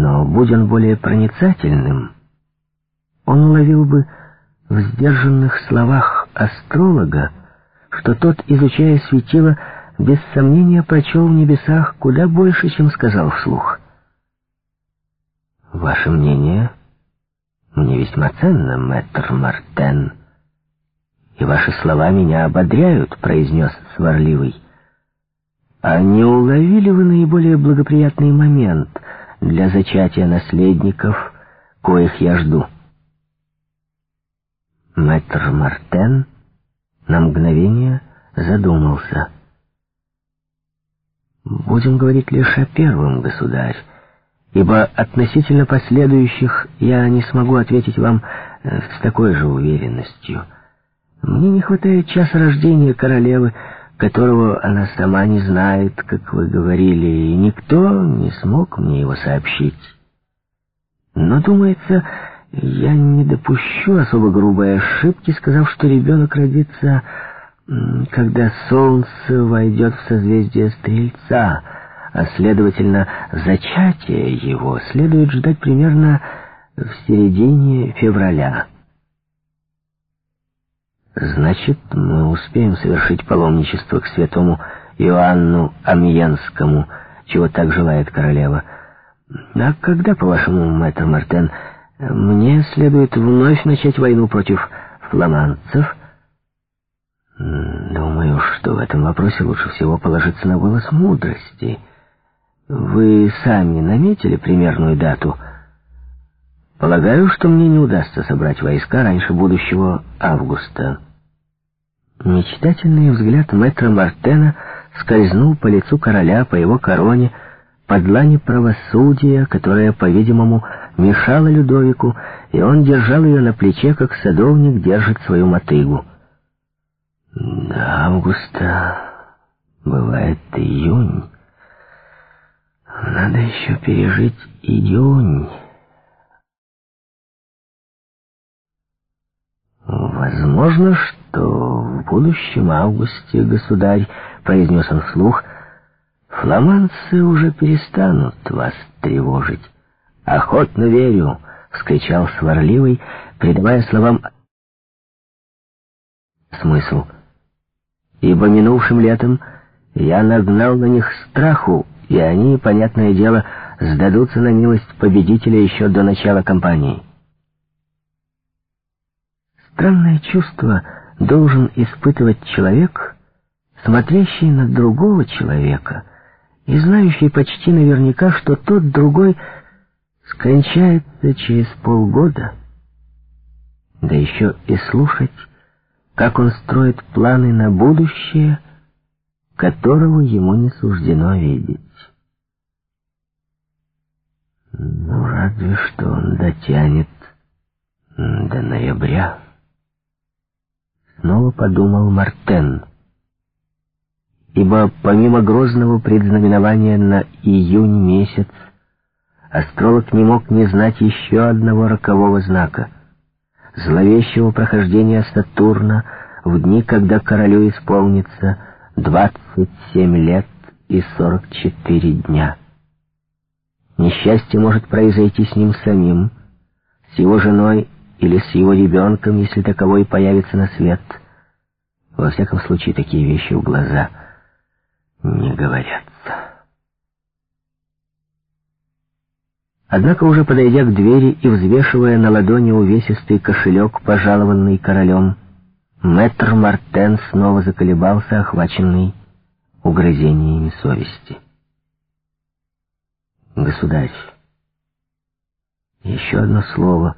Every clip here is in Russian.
Но будь он более проницательным, он уловил бы в сдержанных словах астролога, что тот, изучая светило, без сомнения прочел в небесах куда больше, чем сказал вслух. «Ваше мнение мне весьма ценно, мэтр Мартен, и ваши слова меня ободряют», — произнес сварливый. «А не уловили вы наиболее благоприятный момент для зачатия наследников, коих я жду?» Мэтр Мартен на мгновение задумался. «Будем говорить лишь о первом, государь, ибо относительно последующих я не смогу ответить вам э, с такой же уверенностью. Мне не хватает часа рождения королевы, которого она сама не знает, как вы говорили, и никто не смог мне его сообщить. Но, думается, я не допущу особо грубой ошибки, сказав, что ребенок родится, когда солнце войдет в созвездие Стрельца, а, следовательно, зачатие его следует ждать примерно в середине февраля. Значит, мы успеем совершить паломничество к святому Иоанну Амьенскому, чего так желает королева. А когда, по-вашему, мэтр Мартен, мне следует вновь начать войну против фламандцев. Думаю, что в этом вопросе лучше всего положиться на голос мудрости. Вы сами наметили примерную дату? Полагаю, что мне не удастся собрать войска раньше будущего августа. Мечтательный взгляд мэтра Мартена скользнул по лицу короля, по его короне, по длани правосудия, которая, по-видимому, мешала Людовику, и он держал ее на плече, как садовник держит свою мотыгу. До августа бывает июнь. Надо еще пережить июнь. Возможно, что в будущем августе, государь, произнес он вслух, фламандцы уже перестанут вас тревожить. «Охотно верю!» — вскричал сварливый, придавая словам смысл. «Ибо минувшим летом я нагнал на них страху, и они, понятное дело, сдадутся на милость победителя еще до начала кампании». Странное чувство должен испытывать человек, смотрящий на другого человека и знающий почти наверняка, что тот другой — скончается через полгода, да еще и слушать, как он строит планы на будущее, которого ему не суждено видеть. Ну, разве что он дотянет до ноября. Снова подумал Мартен. Ибо помимо грозного предзнаменования на июнь месяц, астролог не мог не знать еще одного рокового знака — зловещего прохождения Сатурна в дни, когда королю исполнится 27 лет и 44 дня. Несчастье может произойти с ним самим, с его женой или с его ребенком, если таковой появится на свет. Во всяком случае, такие вещи в глаза не говорятся. Однако уже подойдя к двери и взвешивая на ладони увесистый кошелек, пожалованный королем, мэтр Мартен снова заколебался, охваченный угрызениями совести. «Государь, еще одно слово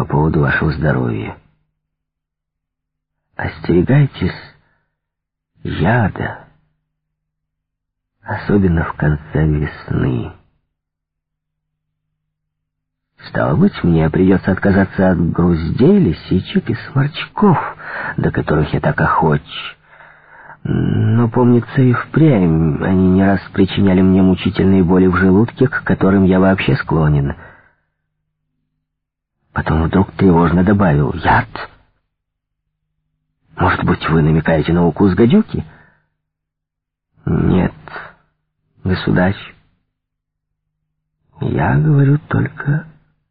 по поводу вашего здоровья. Остерегайтесь яда, особенно в конце весны». Стало быть, мне придется отказаться от груздей, лисичек и сморчков, до которых я так охоч. Но, помнится, и впрямь они не раз причиняли мне мучительные боли в желудке, к которым я вообще склонен. Потом вдруг тревожно добавил «Яд?» «Может быть, вы намекаете на укус гадюки?» «Нет, государь». Я говорю только